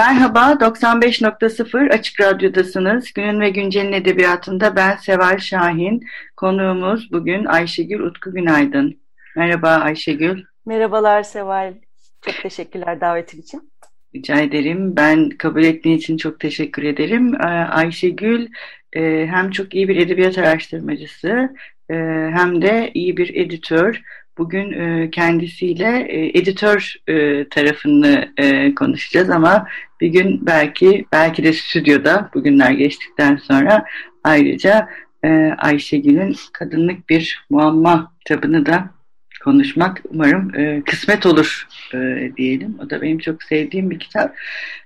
Merhaba, 95.0 Açık Radyo'dasınız. Günün ve Güncel'in edebiyatında ben Seval Şahin. Konuğumuz bugün Ayşegül Utku Günaydın. Merhaba Ayşegül. Merhabalar Seval. Çok teşekkürler davetin için. Rica ederim. Ben kabul ettiğin için çok teşekkür ederim. Ee, Ayşegül e, hem çok iyi bir edebiyat araştırmacısı e, hem de iyi bir editör. Bugün e, kendisiyle editör tarafını konuşacağız ama bir gün belki belki de stüdyoda bugünler geçtikten sonra ayrıca Ayşegül'ün kadınlık bir muamma kitabını da konuşmak umarım e, kısmet olur e, diyelim. O da benim çok sevdiğim bir kitap.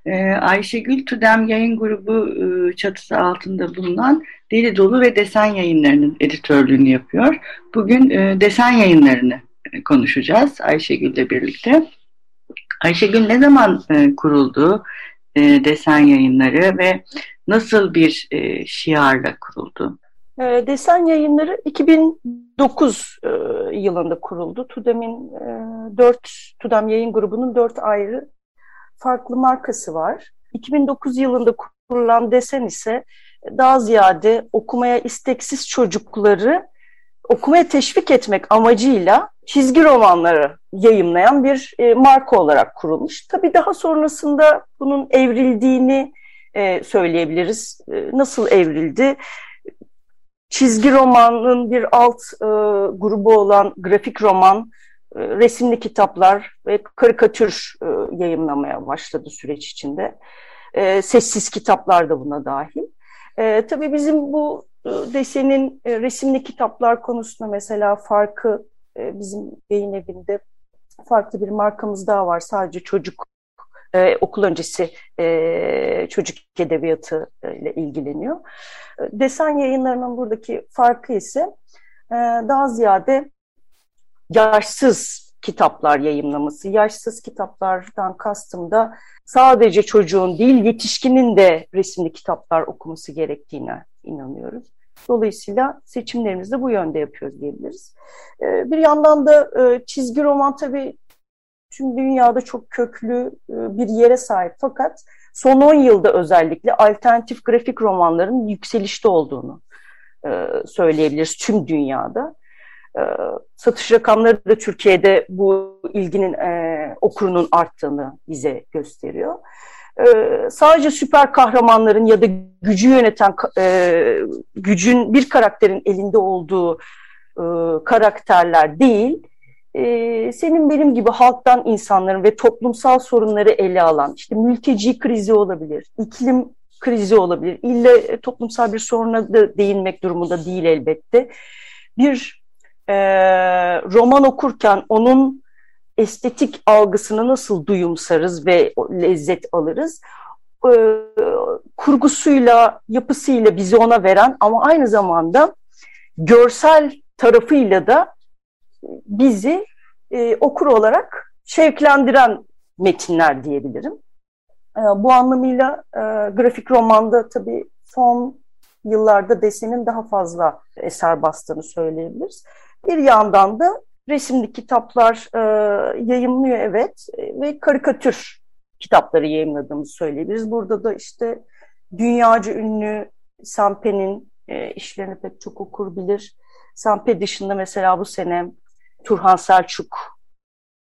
E, Ayşegül Tudem yayın grubu e, çatısı altında bulunan Deli Dolu ve Desen yayınlarının editörlüğünü yapıyor. Bugün e, desen yayınlarını e, konuşacağız Ayşegül'le birlikte. Ayşegül ne zaman e, kuruldu e, desen yayınları ve nasıl bir e, şiarla kuruldu? E, desen yayınları 2009 e, yılında kuruldu. Tudem'in e, 4 Tudem yayın grubunun dört ayrı farklı markası var. 2009 yılında kurulan desen ise daha ziyade okumaya isteksiz çocukları okumaya teşvik etmek amacıyla çizgi romanları yayımlayan bir e, marka olarak kurulmuş. Tabii daha sonrasında bunun evrildiğini e, söyleyebiliriz. E, nasıl evrildi? Çizgi romanın bir alt e, grubu olan grafik roman, e, resimli kitaplar ve karikatür e, yayınlamaya başladı süreç içinde. E, sessiz kitaplar da buna dahil. E, tabii bizim bu e, desenin e, resimli kitaplar konusunda mesela farkı e, bizim yayın evinde farklı bir markamız daha var. Sadece çocuk e, okul öncesi e, çocuk edebiyatı ile ilgileniyor. Desen yayınlarının buradaki farkı ise e, daha ziyade yaşsız kitaplar yayınlaması. Yaşsız kitaplardan kastım da sadece çocuğun değil yetişkinin de resimli kitaplar okuması gerektiğine inanıyoruz. Dolayısıyla seçimlerimizi de bu yönde yapıyoruz diyebiliriz. E, bir yandan da e, çizgi roman tabii tüm dünyada çok köklü bir yere sahip fakat son 10 yılda özellikle alternatif grafik romanların yükselişte olduğunu e, söyleyebiliriz tüm dünyada. E, satış rakamları da Türkiye'de bu ilginin e, okurunun arttığını bize gösteriyor. E, sadece süper kahramanların ya da gücü yöneten e, gücün bir karakterin elinde olduğu e, karakterler değil, e, senin benim gibi halktan insanların ve toplumsal sorunları ele alan, işte mülteci krizi olabilir, iklim krizi olabilir, ille toplumsal bir soruna da değinmek durumunda değil elbette. Bir e, roman okurken onun estetik algısını nasıl duyumsarız ve lezzet alırız? E, kurgusuyla, yapısıyla bizi ona veren ama aynı zamanda görsel tarafıyla da bizi e, okur olarak şevklendiren metinler diyebilirim. E, bu anlamıyla e, grafik romanda tabii son yıllarda desenin daha fazla eser bastığını söyleyebiliriz. Bir yandan da resimli kitaplar e, yayımlıyor evet e, ve karikatür kitapları yayınladığımızı söyleyebiliriz. Burada da işte dünyaca ünlü Sampe'nin e, işlerini pek çok okur bilir. Sampe dışında mesela bu sene Turhan Selçuk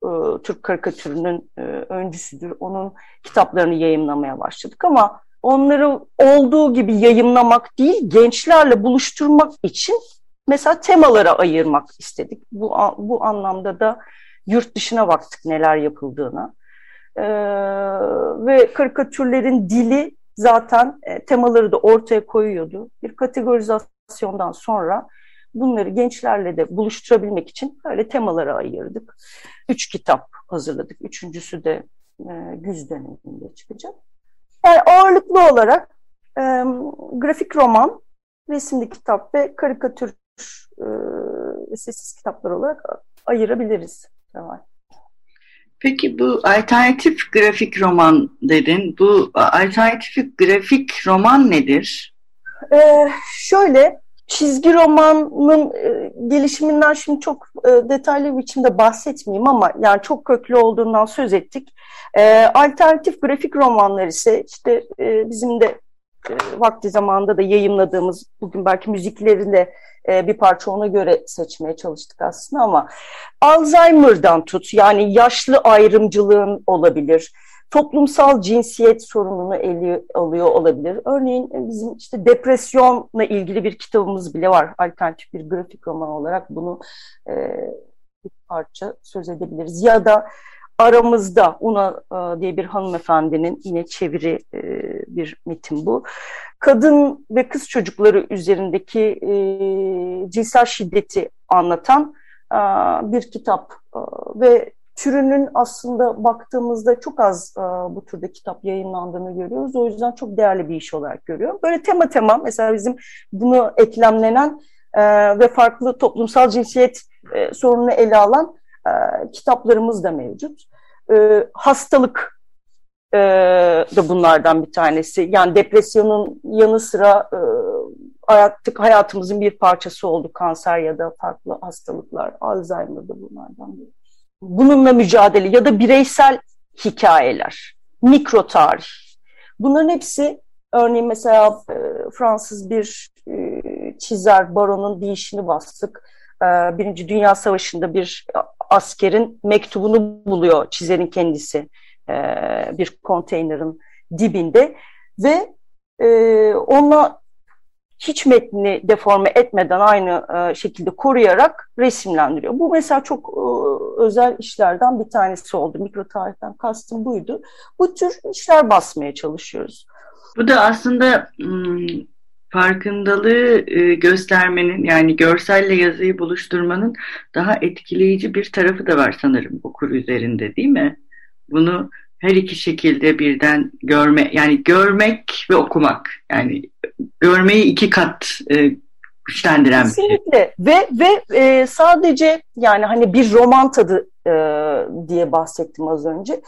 e, Türk karikatürünün e, öncüsüdür. Onun kitaplarını yayınlamaya başladık ama onları olduğu gibi yayınlamak değil, gençlerle buluşturmak için mesela temalara ayırmak istedik. Bu, bu anlamda da yurt dışına baktık neler yapıldığına. Ee, ve karikatürlerin dili zaten e, temaları da ortaya koyuyordu. Bir kategorizasyondan sonra bunları gençlerle de buluşturabilmek için böyle temalara ayırdık. Üç kitap hazırladık. Üçüncüsü de e, güz döneminde çıkacak. Yani ağırlıklı olarak e, grafik roman, resimli kitap ve karikatür e, sessiz kitaplar olarak ayırabiliriz. Evet. Peki bu alternatif grafik roman dedin. Bu alternatif grafik roman nedir? Ee, şöyle çizgi romanın e, gelişiminden şimdi çok e, detaylı biçimde bahsetmeyeyim ama yani çok köklü olduğundan söz ettik. E, alternatif grafik romanlar ise işte e, bizim de e, vakti zamanında da yayınladığımız bugün belki müziklerini de e, bir parça ona göre seçmeye çalıştık aslında ama Alzheimer'dan tut yani yaşlı ayrımcılığın olabilir toplumsal cinsiyet sorununu eli alıyor olabilir. Örneğin bizim işte depresyonla ilgili bir kitabımız bile var. Alternatif bir grafik roman olarak bunu e, bir parça söz edebiliriz. Ya da aramızda Una e, diye bir hanımefendinin yine çeviri e, bir metin bu. Kadın ve kız çocukları üzerindeki e, cinsel şiddeti anlatan e, bir kitap e, ve türünün aslında baktığımızda çok az e, bu türde kitap yayınlandığını görüyoruz. O yüzden çok değerli bir iş olarak görüyorum. Böyle tema tema mesela bizim bunu eklemlenen e, ve farklı toplumsal cinsiyet e, sorununu ele alan e, kitaplarımız da mevcut. E, hastalık e, da bunlardan bir tanesi. Yani depresyonun yanı sıra e, artık hayatımızın bir parçası oldu. Kanser ya da farklı hastalıklar, Alzheimer da bunlardan biri bununla mücadele ya da bireysel hikayeler, mikro tarih. Bunların hepsi örneğin mesela e, Fransız bir e, çizer baronun bir işini bastık. E, Birinci Dünya Savaşı'nda bir askerin mektubunu buluyor çizerin kendisi bir konteynerin dibinde ve e, onunla hiç metni deforme etmeden aynı e, şekilde koruyarak resimlendiriyor. Bu mesela çok e, özel işlerden bir tanesi oldu. Mikro tarihten kastım buydu. Bu tür işler basmaya çalışıyoruz. Bu da aslında farkındalığı e, göstermenin yani görselle yazıyı buluşturmanın daha etkileyici bir tarafı da var sanırım okur üzerinde değil mi? Bunu her iki şekilde birden görme yani görmek ve okumak yani görmeyi iki kat e, güçlendiren Kesinlikle. bir şey. Ve ve e, sadece yani hani bir roman tadı e, diye bahsettim az önce.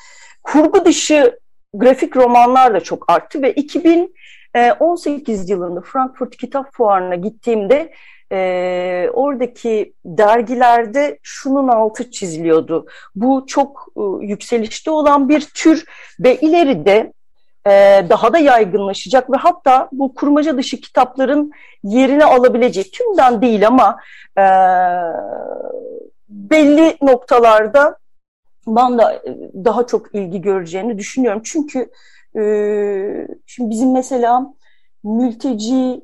Kurgu dışı grafik romanlar da çok arttı ve 2018 yılında Frankfurt Kitap Fuarı'na gittiğimde e, oradaki dergilerde şunun altı çiziliyordu. Bu çok e, yükselişte olan bir tür ve ileride e, daha da yaygınlaşacak ve hatta bu kurmaca dışı kitapların yerini alabileceği tümden değil ama e, belli noktalarda ben de daha çok ilgi göreceğini düşünüyorum. Çünkü e, şimdi bizim mesela mülteci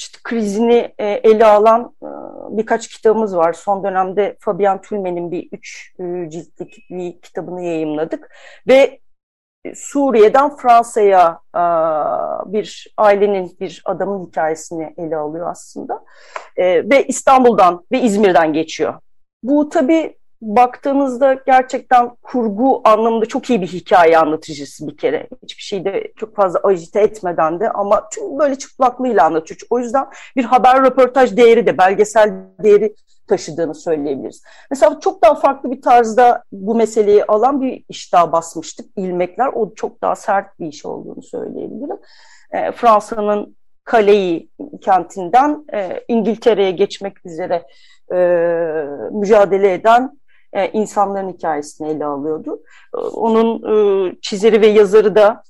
işte krizini e, ele alan e, birkaç kitabımız var. Son dönemde Fabian Tülmen'in bir üç e, ciltlik bir kitabını yayımladık. Ve Suriye'den Fransa'ya bir ailenin, bir adamın hikayesini ele alıyor aslında. Ve İstanbul'dan ve İzmir'den geçiyor. Bu tabii baktığınızda gerçekten kurgu anlamında çok iyi bir hikaye anlatıcısı bir kere. Hiçbir şeyde çok fazla ajite etmeden de ama tüm böyle çıplaklığıyla anlatıyor. O yüzden bir haber röportaj değeri de belgesel değeri taşıdığını söyleyebiliriz. Mesela çok daha farklı bir tarzda bu meseleyi alan bir iş daha basmıştık. İlmekler o çok daha sert bir iş olduğunu söyleyebilirim. E, Fransa'nın Kaleyi kentinden e, İngiltere'ye geçmek üzere e, mücadele eden e, insanların hikayesini ele alıyordu. E, onun e, çizeri ve yazarı da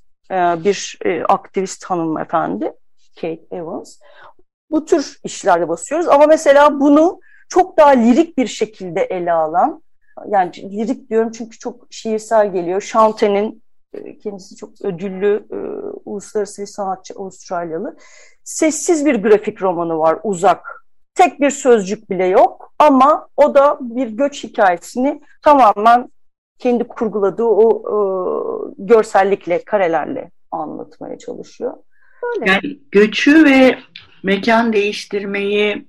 bir e, aktivist hanımefendi, Kate Evans. Bu tür işlerle basıyoruz ama mesela bunu çok daha lirik bir şekilde ele alan, yani lirik diyorum çünkü çok şiirsel geliyor. Chante'nin e, kendisi çok ödüllü e, uluslararası bir sanatçı Avustralyalı. Sessiz bir grafik romanı var Uzak Tek bir sözcük bile yok ama o da bir göç hikayesini tamamen kendi kurguladığı o e, görsellikle, karelerle anlatmaya çalışıyor. Böyle. Yani göçü ve mekan değiştirmeyi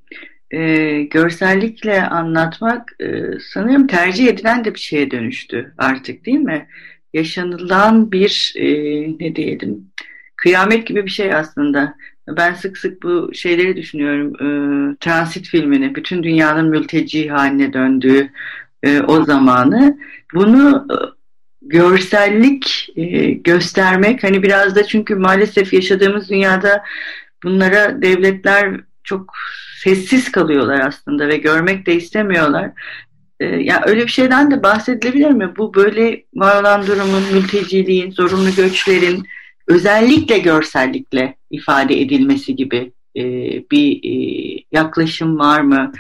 e, görsellikle anlatmak e, sanırım tercih edilen de bir şeye dönüştü artık değil mi? Yaşanılan bir e, ne diyelim kıyamet gibi bir şey aslında. Ben sık sık bu şeyleri düşünüyorum. E, transit filmini, bütün dünyanın mülteci haline döndüğü e, o zamanı. Bunu e, görsellik göstermek hani biraz da çünkü maalesef yaşadığımız dünyada bunlara devletler çok sessiz kalıyorlar aslında ve görmek de istemiyorlar. Ya yani öyle bir şeyden de bahsedilebilir mi? Bu böyle var olan durumun, mülteciliğin, zorunlu göçlerin özellikle görsellikle ifade edilmesi gibi e, bir e, yaklaşım var mı?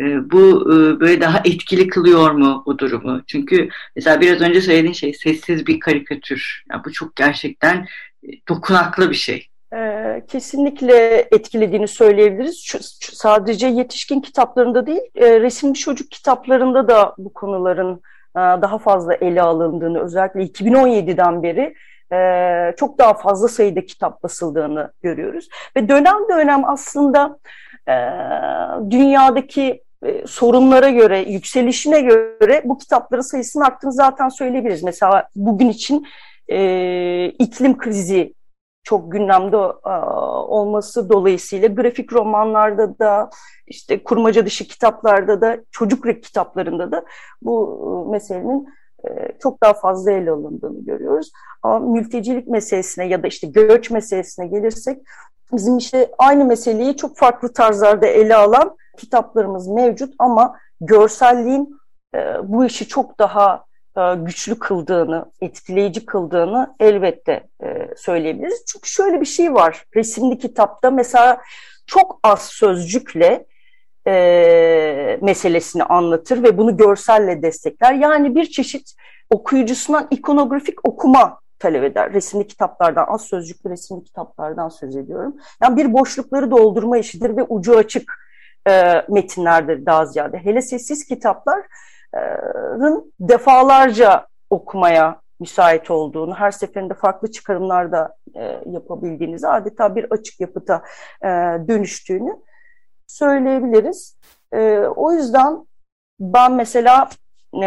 E, bu e, böyle daha etkili kılıyor mu bu durumu? Çünkü mesela biraz önce söylediğin şey sessiz bir karikatür. Yani bu çok gerçekten e, dokunaklı bir şey. Ee, kesinlikle etkilediğini söyleyebiliriz. Şu, sadece yetişkin kitaplarında değil, e, resimli çocuk kitaplarında da bu konuların e, daha fazla ele alındığını, özellikle 2017'den beri e, çok daha fazla sayıda kitap basıldığını görüyoruz. Ve dönem dönem aslında e, dünyadaki e, sorunlara göre, yükselişine göre bu kitapların sayısının arttığını zaten söyleyebiliriz. Mesela bugün için e, iklim krizi çok gündemde e, olması dolayısıyla grafik romanlarda da işte kurmaca dışı kitaplarda da çocuk kitaplarında da bu meselenin e, çok daha fazla ele alındığını görüyoruz. Ama mültecilik meselesine ya da işte göç meselesine gelirsek bizim işte aynı meseleyi çok farklı tarzlarda ele alan kitaplarımız mevcut ama görselliğin e, bu işi çok daha e, güçlü kıldığını, etkileyici kıldığını elbette e, söyleyebiliriz. Çünkü şöyle bir şey var resimli kitapta mesela çok az sözcükle e, meselesini anlatır ve bunu görselle destekler. Yani bir çeşit okuyucusundan ikonografik okuma talep eder. Resimli kitaplardan, az sözcüklü resimli kitaplardan söz ediyorum. Yani bir boşlukları doldurma işidir ve ucu açık e, metinlerdir daha ziyade. Hele sessiz kitapların defalarca okumaya müsait olduğunu, her seferinde farklı çıkarımlar da e, yapabildiğinizi, adeta bir açık yapıta e, dönüştüğünü söyleyebiliriz. E, o yüzden ben mesela e,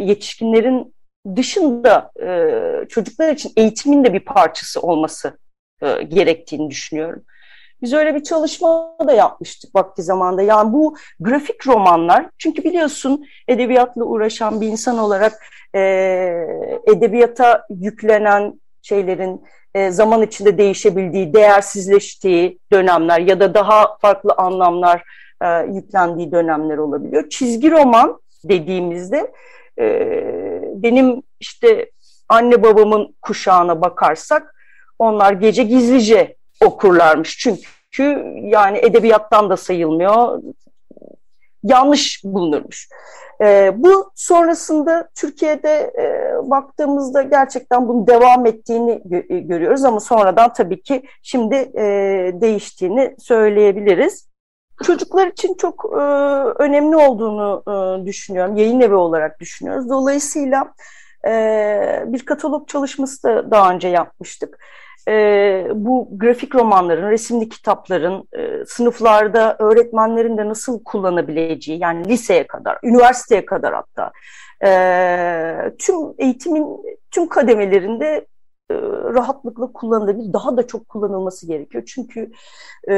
yetişkinlerin dışında e, çocuklar için eğitimin de bir parçası olması e, gerektiğini düşünüyorum. Biz öyle bir çalışma da yapmıştık vakti zamanda. Yani bu grafik romanlar, çünkü biliyorsun edebiyatla uğraşan bir insan olarak e, edebiyata yüklenen şeylerin e, zaman içinde değişebildiği, değersizleştiği dönemler ya da daha farklı anlamlar e, yüklendiği dönemler olabiliyor. Çizgi roman dediğimizde e, benim işte anne babamın kuşağına bakarsak onlar gece gizlice okurlarmış. Çünkü yani edebiyattan da sayılmıyor. Yanlış bulunurmuş. E, bu sonrasında Türkiye'de e, baktığımızda gerçekten bunun devam ettiğini gö e, görüyoruz ama sonradan tabii ki şimdi e, değiştiğini söyleyebiliriz. Çocuklar için çok e, önemli olduğunu e, düşünüyorum, yayın evi olarak düşünüyoruz. Dolayısıyla e, bir katalog çalışması da daha önce yapmıştık e, bu grafik romanların, resimli kitapların e, sınıflarda öğretmenlerin de nasıl kullanabileceği, yani liseye kadar, üniversiteye kadar hatta e, tüm eğitimin tüm kademelerinde e, rahatlıkla kullanılabilir, daha da çok kullanılması gerekiyor. Çünkü e,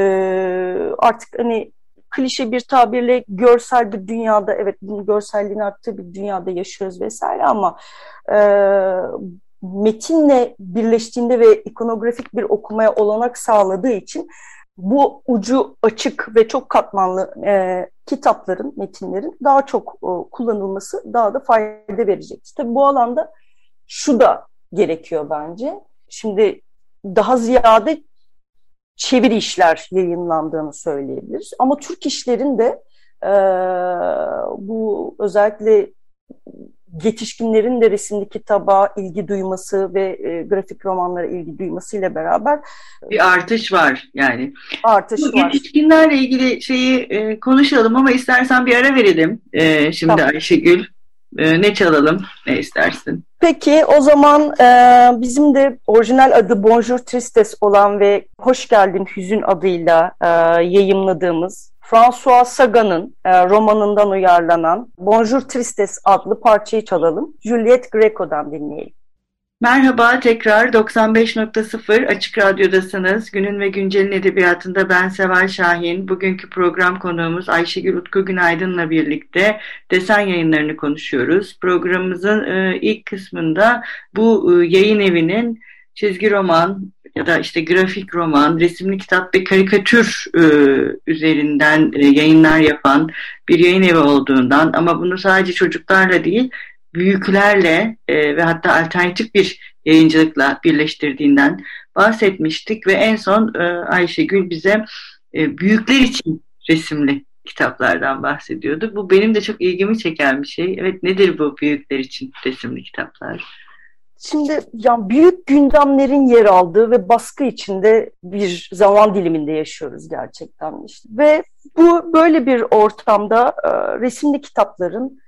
artık hani klişe bir tabirle görsel bir dünyada evet bunun görselliğin arttığı bir dünyada yaşıyoruz vesaire ama e, metinle birleştiğinde ve ikonografik bir okumaya olanak sağladığı için bu ucu açık ve çok katmanlı e, kitapların, metinlerin daha çok e, kullanılması daha da fayda verecektir. Tabii bu alanda şu da gerekiyor bence. Şimdi daha ziyade çeviri işler yayınlandığını söyleyebiliriz. Ama Türk işlerin de e, bu özellikle yetişkinlerin de resimli kitaba ilgi duyması ve e, grafik romanlara ilgi duymasıyla beraber bir artış var yani. Artış Bu var. Yetişkinlerle ilgili şeyi e, konuşalım ama istersen bir ara verelim e, şimdi tamam. Ayşegül. E, ne çalalım? Ne istersin? Peki o zaman e, bizim de orijinal adı Bonjour Tristes olan ve Hoş Geldin Hüzün adıyla e, yayımladığımız François Sagan'ın e, romanından uyarlanan Bonjour Tristes adlı parçayı çalalım. Juliette Greco'dan dinleyelim. Merhaba, tekrar 95.0 Açık Radyo'dasınız. Günün ve Güncel'in edebiyatında ben Seval Şahin. Bugünkü program konuğumuz Ayşegül Utku Günaydın'la birlikte desen yayınlarını konuşuyoruz. Programımızın e, ilk kısmında bu e, yayın evinin çizgi roman ya da işte grafik roman, resimli kitap ve karikatür e, üzerinden e, yayınlar yapan bir yayın evi olduğundan ama bunu sadece çocuklarla değil büyüklerle e, ve hatta alternatif bir yayıncılıkla birleştirdiğinden bahsetmiştik ve en son e, Ayşegül bize e, büyükler için resimli kitaplardan bahsediyordu. Bu benim de çok ilgimi çeken bir şey. Evet nedir bu büyükler için resimli kitaplar? Şimdi yani büyük gündemlerin yer aldığı ve baskı içinde bir zaman diliminde yaşıyoruz gerçekten. işte. Ve bu böyle bir ortamda e, resimli kitapların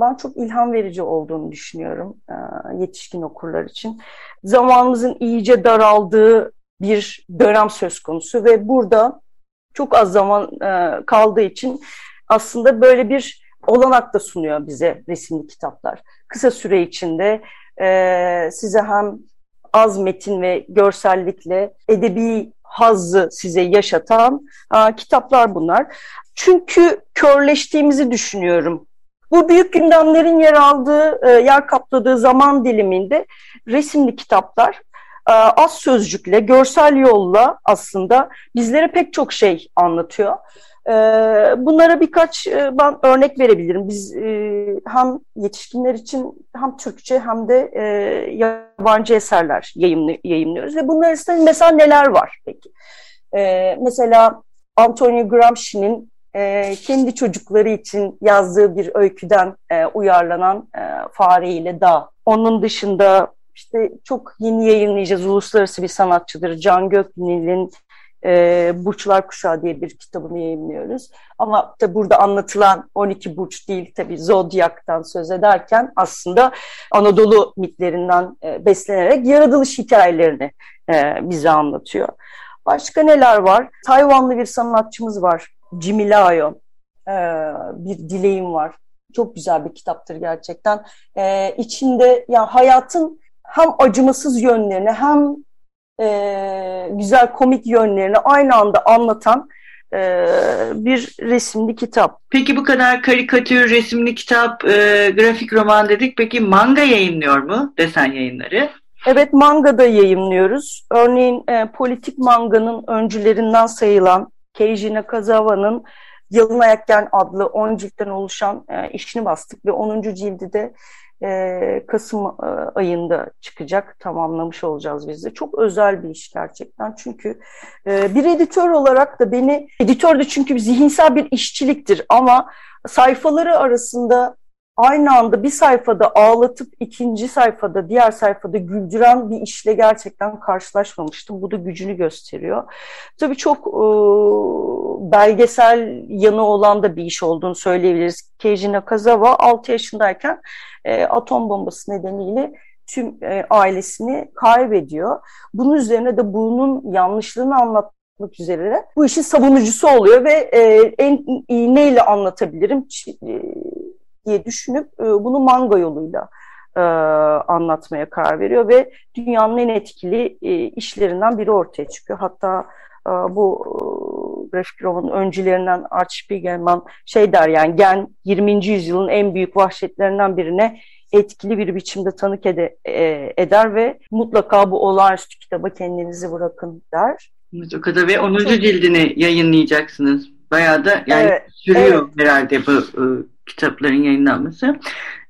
ben çok ilham verici olduğunu düşünüyorum e, yetişkin okurlar için. Zamanımızın iyice daraldığı bir dönem söz konusu ve burada çok az zaman e, kaldığı için aslında böyle bir olanak da sunuyor bize resimli kitaplar. Kısa süre içinde e, size hem az metin ve görsellikle edebi hazzı size yaşatan kitaplar bunlar. Çünkü körleştiğimizi düşünüyorum bu büyük gündemlerin yer aldığı, e, yer kapladığı zaman diliminde resimli kitaplar e, az sözcükle, görsel yolla aslında bizlere pek çok şey anlatıyor. E, bunlara birkaç ben örnek verebilirim. Biz hem yetişkinler için hem Türkçe hem de yabancı eserler yayınlıyoruz. Ve bunlar arasında mesela neler var peki? Mesela Antonio Gramsci'nin e, kendi çocukları için yazdığı bir öyküden e, uyarlanan e, Fare ile Dağ. Onun dışında işte çok yeni yayınlayacağız uluslararası bir sanatçıdır. Can Göknil'in e, Burçlar Kuşağı diye bir kitabını yayınlıyoruz. Ama tabi burada anlatılan 12 burç değil tabi Zodyak'tan söz ederken aslında Anadolu mitlerinden e, beslenerek yaratılış hikayelerini bize anlatıyor. Başka neler var? Tayvanlı bir sanatçımız var. Jimmy Lao e, bir dileğim var. Çok güzel bir kitaptır gerçekten. E, içinde yani hayatın hem acımasız yönlerini hem e, güzel komik yönlerini aynı anda anlatan e, bir resimli kitap. Peki bu kadar karikatür, resimli kitap, e, grafik roman dedik. Peki manga yayınlıyor mu desen yayınları? Evet manga da yayınlıyoruz. Örneğin e, politik manganın öncülerinden sayılan Keiji Nakazawa'nın Yalın Ayakken adlı 10 ciltten oluşan e, işini bastık ve 10. cildi de e, Kasım e, ayında çıkacak. Tamamlamış olacağız biz de. Çok özel bir iş gerçekten. Çünkü e, bir editör olarak da beni, editör de çünkü zihinsel bir işçiliktir ama sayfaları arasında aynı anda bir sayfada ağlatıp ikinci sayfada diğer sayfada güldüren bir işle gerçekten karşılaşmamıştım. Bu da gücünü gösteriyor. Tabii çok e, belgesel yanı olan da bir iş olduğunu söyleyebiliriz. Keiji Nakazawa 6 yaşındayken e, atom bombası nedeniyle tüm e, ailesini kaybediyor. Bunun üzerine de bunun yanlışlığını anlatmak üzere bu işin savunucusu oluyor ve e, en iyi neyle anlatabilirim? E, diye düşünüp e, bunu manga yoluyla e, anlatmaya karar veriyor ve dünyanın en etkili e, işlerinden biri ortaya çıkıyor. Hatta e, bu e, grafik romanın öncülerinden Art Spiegelman şey der yani gen 20. yüzyılın en büyük vahşetlerinden birine etkili bir biçimde tanık ede, e, eder ve mutlaka bu olağanüstü kitaba kendinizi bırakın der. O kadar ve 10. cildini yayınlayacaksınız. Bayağı da yani evet, sürüyor evet. herhalde bu e, kitapların yayınlanması.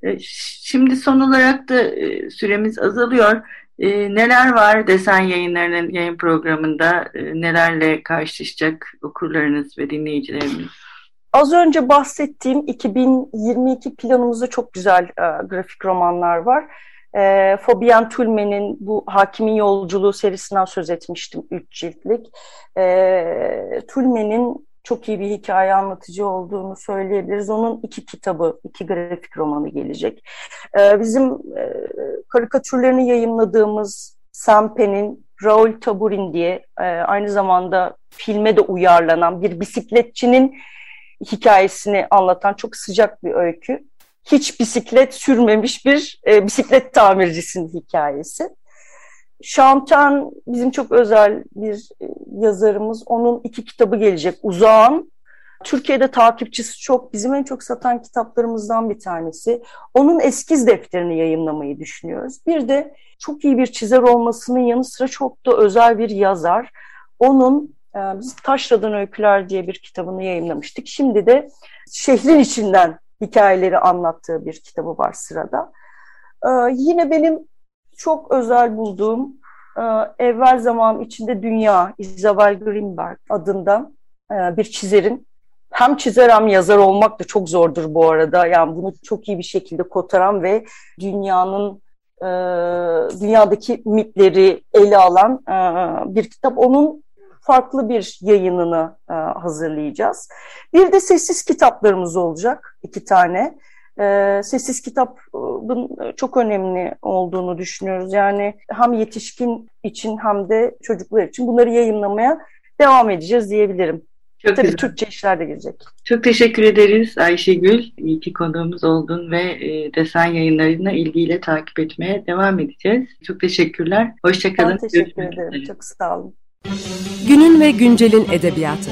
E, şimdi son olarak da e, süremiz azalıyor. E, neler var desen yayınlarının yayın programında? Nelerle karşılaşacak okurlarınız ve dinleyicilerimiz? Az önce bahsettiğim 2022 planımızda çok güzel grafik romanlar var. E, Fabian Tulme'nin bu Hakimin Yolculuğu serisinden söz etmiştim, üç ciltlik. E, Tulme'nin çok iyi bir hikaye anlatıcı olduğunu söyleyebiliriz. Onun iki kitabı, iki grafik romanı gelecek. Ee, bizim e, karikatürlerini yayınladığımız Sam Penn'in Raul Taburin diye e, aynı zamanda filme de uyarlanan bir bisikletçinin hikayesini anlatan çok sıcak bir öykü. Hiç bisiklet sürmemiş bir e, bisiklet tamircisinin hikayesi. Şamtan bizim çok özel bir yazarımız. Onun iki kitabı gelecek. Uzağın. Türkiye'de takipçisi çok. Bizim en çok satan kitaplarımızdan bir tanesi. Onun eskiz defterini yayınlamayı düşünüyoruz. Bir de çok iyi bir çizer olmasının yanı sıra çok da özel bir yazar. Onun e, biz Taşradan Öyküler diye bir kitabını yayınlamıştık. Şimdi de şehrin içinden hikayeleri anlattığı bir kitabı var sırada. Ee, yine benim çok özel bulduğum e, evvel zaman içinde Dünya, Isabel Greenberg adında e, bir çizerin hem çizer hem yazar olmak da çok zordur bu arada. Yani bunu çok iyi bir şekilde kotaran ve dünyanın e, dünyadaki mitleri ele alan e, bir kitap. Onun farklı bir yayınını hazırlayacağız. Bir de sessiz kitaplarımız olacak, iki tane. E, sessiz kitabın çok önemli olduğunu düşünüyoruz. Yani hem yetişkin için hem de çocuklar için bunları yayınlamaya devam edeceğiz diyebilirim. Çok Tabii güzel. Türkçe işler de gelecek. Çok teşekkür ederiz Ayşegül. İyi ki konuğumuz oldun ve e, desen yayınlarını ilgiyle takip etmeye devam edeceğiz. Çok teşekkürler. Hoşçakalın. Ben teşekkür Görüşmek ederim. Üzere. Çok sağ olun. Günün ve güncelin edebiyatı.